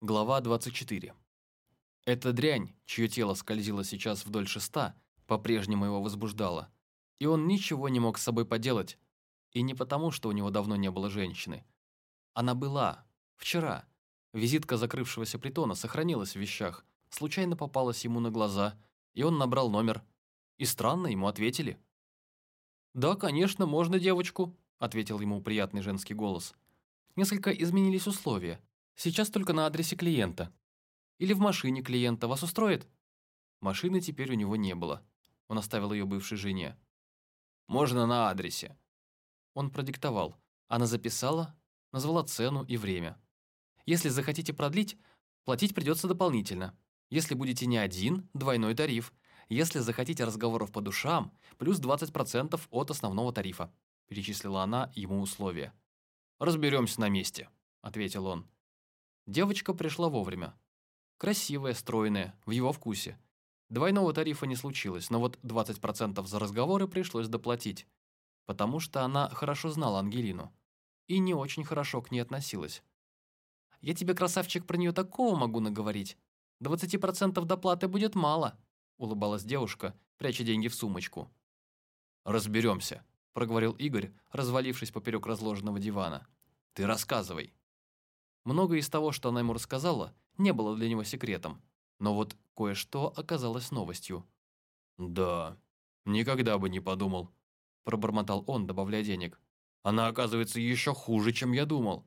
Глава 24. Эта дрянь, чье тело скользило сейчас вдоль шеста, по-прежнему его возбуждала. И он ничего не мог с собой поделать. И не потому, что у него давно не было женщины. Она была. Вчера. Визитка закрывшегося притона сохранилась в вещах, случайно попалась ему на глаза, и он набрал номер. И странно, ему ответили. «Да, конечно, можно девочку», — ответил ему приятный женский голос. Несколько изменились условия. Сейчас только на адресе клиента. Или в машине клиента. Вас устроит? Машины теперь у него не было. Он оставил ее бывшей жене. Можно на адресе. Он продиктовал. Она записала, назвала цену и время. Если захотите продлить, платить придется дополнительно. Если будете не один, двойной тариф. Если захотите разговоров по душам, плюс 20% от основного тарифа. Перечислила она ему условия. «Разберемся на месте», — ответил он. Девочка пришла вовремя. Красивая, стройная, в его вкусе. Двойного тарифа не случилось, но вот 20% за разговоры пришлось доплатить, потому что она хорошо знала Ангелину и не очень хорошо к ней относилась. «Я тебе, красавчик, про нее такого могу наговорить. 20% доплаты будет мало», – улыбалась девушка, пряча деньги в сумочку. «Разберемся», – проговорил Игорь, развалившись поперек разложенного дивана. «Ты рассказывай». Многое из того, что она ему рассказала, не было для него секретом. Но вот кое-что оказалось новостью. «Да, никогда бы не подумал», – пробормотал он, добавляя денег. «Она, оказывается, еще хуже, чем я думал».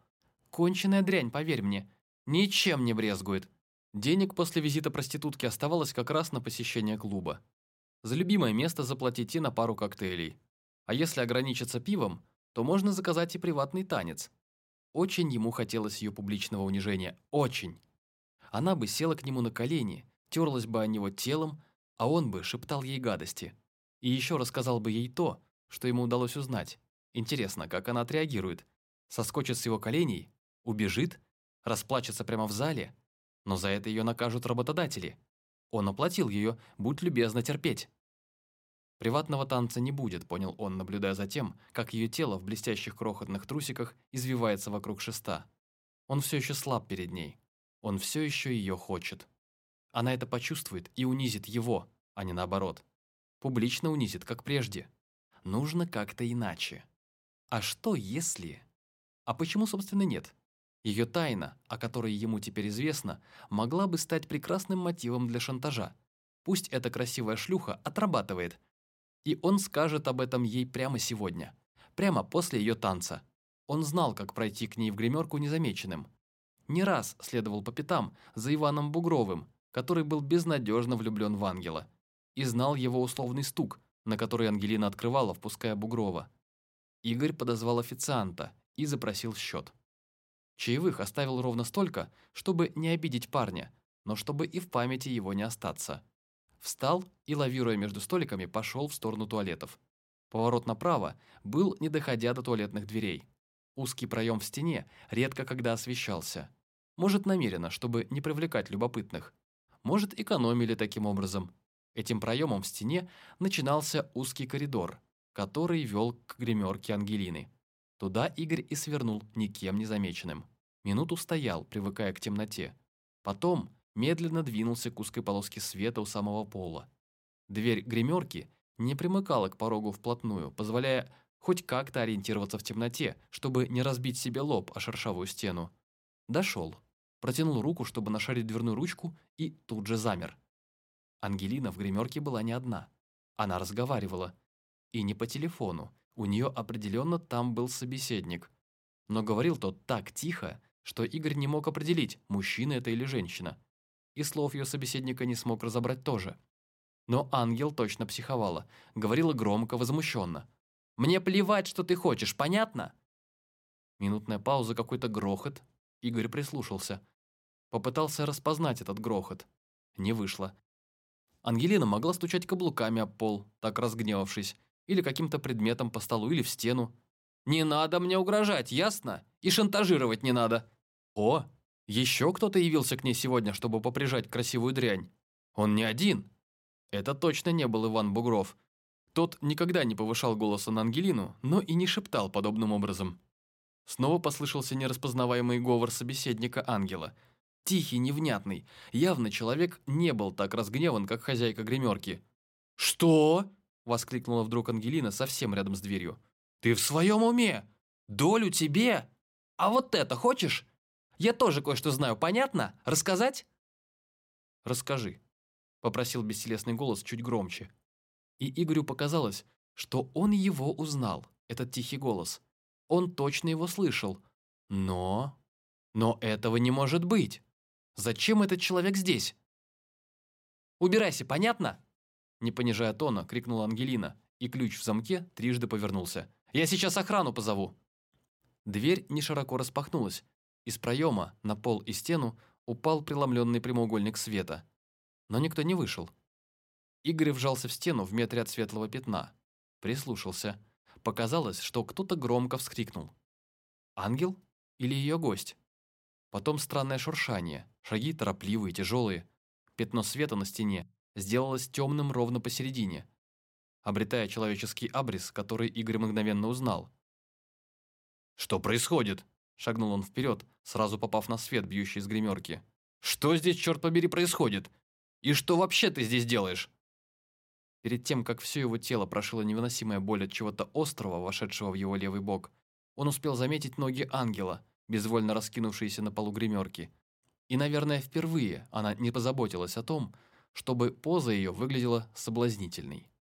«Конченая дрянь, поверь мне. Ничем не брезгует». Денег после визита проститутки оставалось как раз на посещение клуба. За любимое место заплатить и на пару коктейлей. А если ограничиться пивом, то можно заказать и приватный танец. Очень ему хотелось ее публичного унижения. Очень. Она бы села к нему на колени, терлась бы о него телом, а он бы шептал ей гадости. И еще рассказал бы ей то, что ему удалось узнать. Интересно, как она отреагирует? Соскочит с его коленей? Убежит? Расплачется прямо в зале? Но за это ее накажут работодатели. Он оплатил ее, будь любезна терпеть. Приватного танца не будет, понял он, наблюдая за тем, как ее тело в блестящих крохотных трусиках извивается вокруг шеста. Он все еще слаб перед ней. Он все еще ее хочет. Она это почувствует и унизит его, а не наоборот. Публично унизит, как прежде. Нужно как-то иначе. А что если... А почему, собственно, нет? Ее тайна, о которой ему теперь известно, могла бы стать прекрасным мотивом для шантажа. Пусть эта красивая шлюха отрабатывает – и он скажет об этом ей прямо сегодня, прямо после ее танца. Он знал, как пройти к ней в гримерку незамеченным. Не раз следовал по пятам за Иваном Бугровым, который был безнадежно влюблен в ангела, и знал его условный стук, на который Ангелина открывала, впуская Бугрова. Игорь подозвал официанта и запросил счет. Чаевых оставил ровно столько, чтобы не обидеть парня, но чтобы и в памяти его не остаться. Встал и, лавируя между столиками, пошел в сторону туалетов. Поворот направо был, не доходя до туалетных дверей. Узкий проем в стене редко когда освещался. Может, намеренно, чтобы не привлекать любопытных. Может, экономили таким образом. Этим проемом в стене начинался узкий коридор, который вел к гримерке Ангелины. Туда Игорь и свернул никем не замеченным. Минуту стоял, привыкая к темноте. Потом медленно двинулся к узкой полоске света у самого пола. Дверь гримерки не примыкала к порогу вплотную, позволяя хоть как-то ориентироваться в темноте, чтобы не разбить себе лоб о шершавую стену. Дошел, протянул руку, чтобы нашарить дверную ручку, и тут же замер. Ангелина в гримерке была не одна. Она разговаривала. И не по телефону. У нее определенно там был собеседник. Но говорил тот так тихо, что Игорь не мог определить, мужчина это или женщина и слов ее собеседника не смог разобрать тоже. Но ангел точно психовала, говорила громко, возмущенно. «Мне плевать, что ты хочешь, понятно?» Минутная пауза, какой-то грохот. Игорь прислушался. Попытался распознать этот грохот. Не вышло. Ангелина могла стучать каблуками об пол, так разгневавшись, или каким-то предметом по столу, или в стену. «Не надо мне угрожать, ясно? И шантажировать не надо!» «О, еще кто-то явился к ней сегодня, чтобы поприжать красивую дрянь. Он не один. Это точно не был Иван Бугров. Тот никогда не повышал голоса на Ангелину, но и не шептал подобным образом. Снова послышался нераспознаваемый говор собеседника ангела. Тихий, невнятный. Явно человек не был так разгневан, как хозяйка гримерки. «Что?» – воскликнула вдруг Ангелина совсем рядом с дверью. «Ты в своем уме? Долю тебе? А вот это хочешь? Я тоже кое-что знаю, понятно? Рассказать?» «Расскажи», – попросил бестелесный голос чуть громче. И Игорю показалось, что он его узнал, этот тихий голос. Он точно его слышал. Но... Но этого не может быть. Зачем этот человек здесь? «Убирайся, понятно?» Не понижая тона, крикнула Ангелина, и ключ в замке трижды повернулся. «Я сейчас охрану позову!» Дверь не широко распахнулась. Из проема на пол и стену упал преломленный прямоугольник света. Но никто не вышел. Игорь вжался в стену в метре от светлого пятна. Прислушался. Показалось, что кто-то громко вскрикнул. Ангел или ее гость? Потом странное шуршание, шаги торопливые, тяжелые. Пятно света на стене сделалось темным ровно посередине, обретая человеческий абрис, который Игорь мгновенно узнал. «Что происходит?» – шагнул он вперед, сразу попав на свет, бьющий из гримерки. «Что здесь, черт побери, происходит? И что вообще ты здесь делаешь?» Перед тем, как все его тело прошила невыносимая боль от чего-то острого, вошедшего в его левый бок, он успел заметить ноги ангела, безвольно раскинувшиеся на полу гримерки. И, наверное, впервые она не позаботилась о том, чтобы поза ее выглядела соблазнительной.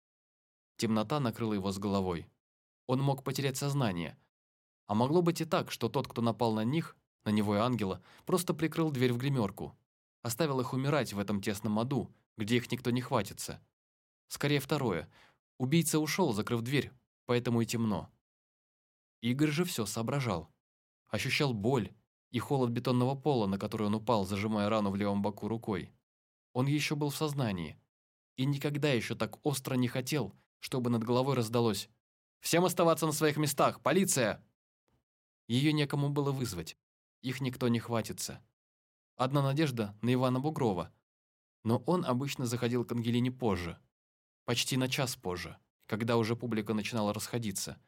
Темнота накрыла его с головой. Он мог потерять сознание. А могло быть и так, что тот, кто напал на них, на него и ангела, просто прикрыл дверь в гримерку. Оставил их умирать в этом тесном аду, где их никто не хватится. Скорее второе. Убийца ушел, закрыв дверь, поэтому и темно. Игорь же все соображал. Ощущал боль и холод бетонного пола, на который он упал, зажимая рану в левом боку рукой. Он еще был в сознании. И никогда еще так остро не хотел, чтобы над головой раздалось «Всем оставаться на своих местах! Полиция!» Ее некому было вызвать. Их никто не хватится. Одна надежда на Ивана Бугрова. Но он обычно заходил к Ангелине позже. Почти на час позже, когда уже публика начинала расходиться.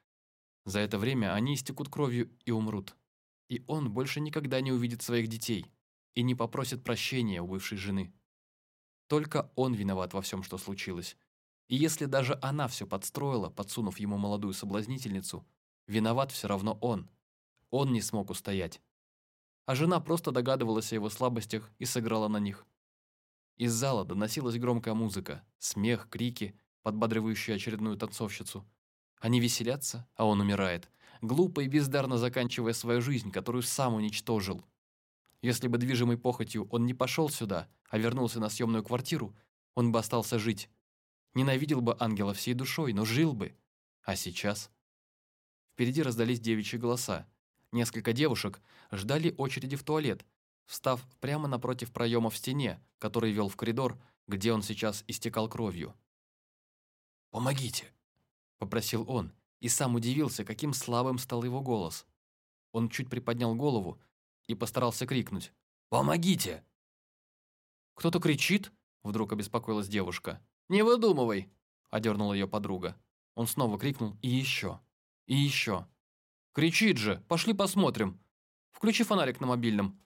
За это время они истекут кровью и умрут. И он больше никогда не увидит своих детей и не попросит прощения у бывшей жены. Только он виноват во всем, что случилось. И если даже она все подстроила, подсунув ему молодую соблазнительницу, виноват все равно он. Он не смог устоять. А жена просто догадывалась о его слабостях и сыграла на них. Из зала доносилась громкая музыка, смех, крики, подбадривающие очередную танцовщицу. Они веселятся, а он умирает, глупо и бездарно заканчивая свою жизнь, которую сам уничтожил. Если бы движимой похотью он не пошел сюда, а вернулся на съемную квартиру, он бы остался жить. Ненавидел бы ангела всей душой, но жил бы. А сейчас? Впереди раздались девичьи голоса. Несколько девушек ждали очереди в туалет, встав прямо напротив проема в стене, который вел в коридор, где он сейчас истекал кровью. «Помогите!» – попросил он, и сам удивился, каким слабым стал его голос. Он чуть приподнял голову, и постарался крикнуть. «Помогите!» «Кто-то кричит?» – вдруг обеспокоилась девушка. «Не выдумывай!» – одернула ее подруга. Он снова крикнул «И еще! И еще!» «Кричит же! Пошли посмотрим! Включи фонарик на мобильном!»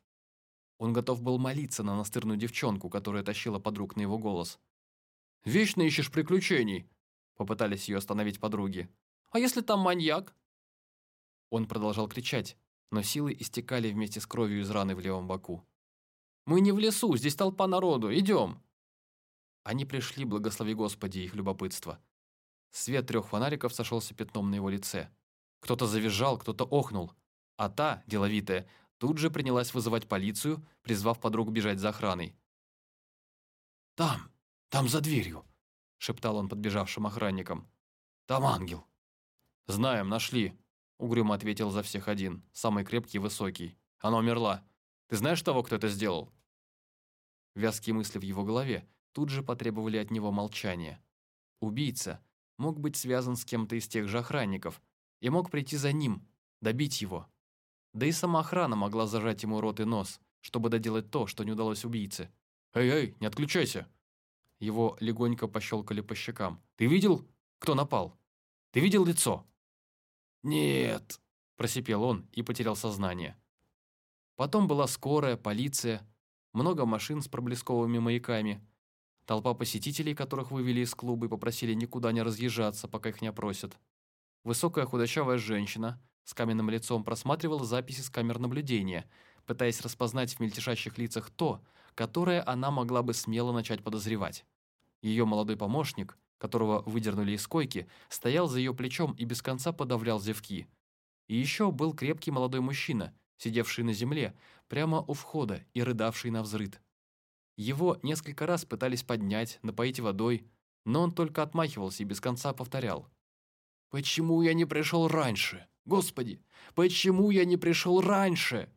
Он готов был молиться на настырную девчонку, которая тащила подруг на его голос. «Вечно ищешь приключений!» – попытались ее остановить подруги. «А если там маньяк?» Он продолжал кричать, но силы истекали вместе с кровью из раны в левом боку. «Мы не в лесу, здесь толпа народу, идем!» Они пришли, благослови Господи, их любопытство. Свет трех фонариков сошелся пятном на его лице. Кто-то завизжал, кто-то охнул. А та, деловитая, тут же принялась вызывать полицию, призвав подругу бежать за охраной. «Там, там за дверью», — шептал он подбежавшим охранникам. «Там ангел». «Знаем, нашли», Угрюмо ответил за всех один, самый крепкий и высокий. Она умерла. Ты знаешь того, кто это сделал? Вязкие мысли в его голове тут же потребовали от него молчания. Убийца мог быть связан с кем-то из тех же охранников и мог прийти за ним, добить его. Да и сама охрана могла зажать ему рот и нос, чтобы доделать то, что не удалось убийце. «Эй-эй, не отключайся!» Его легонько пощелкали по щекам. «Ты видел, кто напал? Ты видел лицо?» «Нет», – просипел он и потерял сознание. Потом была скорая, полиция. много машин с проблесковыми маяками, толпа посетителей, которых вывели из клуба и попросили никуда не разъезжаться, пока их не опросят. Высокая худощавая женщина с каменным лицом просматривала записи с камер наблюдения, пытаясь распознать в мельтешащих лицах то, которое она могла бы смело начать подозревать. Ее молодой помощник, которого выдернули из койки, стоял за ее плечом и без конца подавлял зевки. И еще был крепкий молодой мужчина, сидевший на земле, прямо у входа и рыдавший на взрыд. Его несколько раз пытались поднять, напоить водой, но он только отмахивался и без конца повторял. «Почему я не пришел раньше? Господи, почему я не пришел раньше?»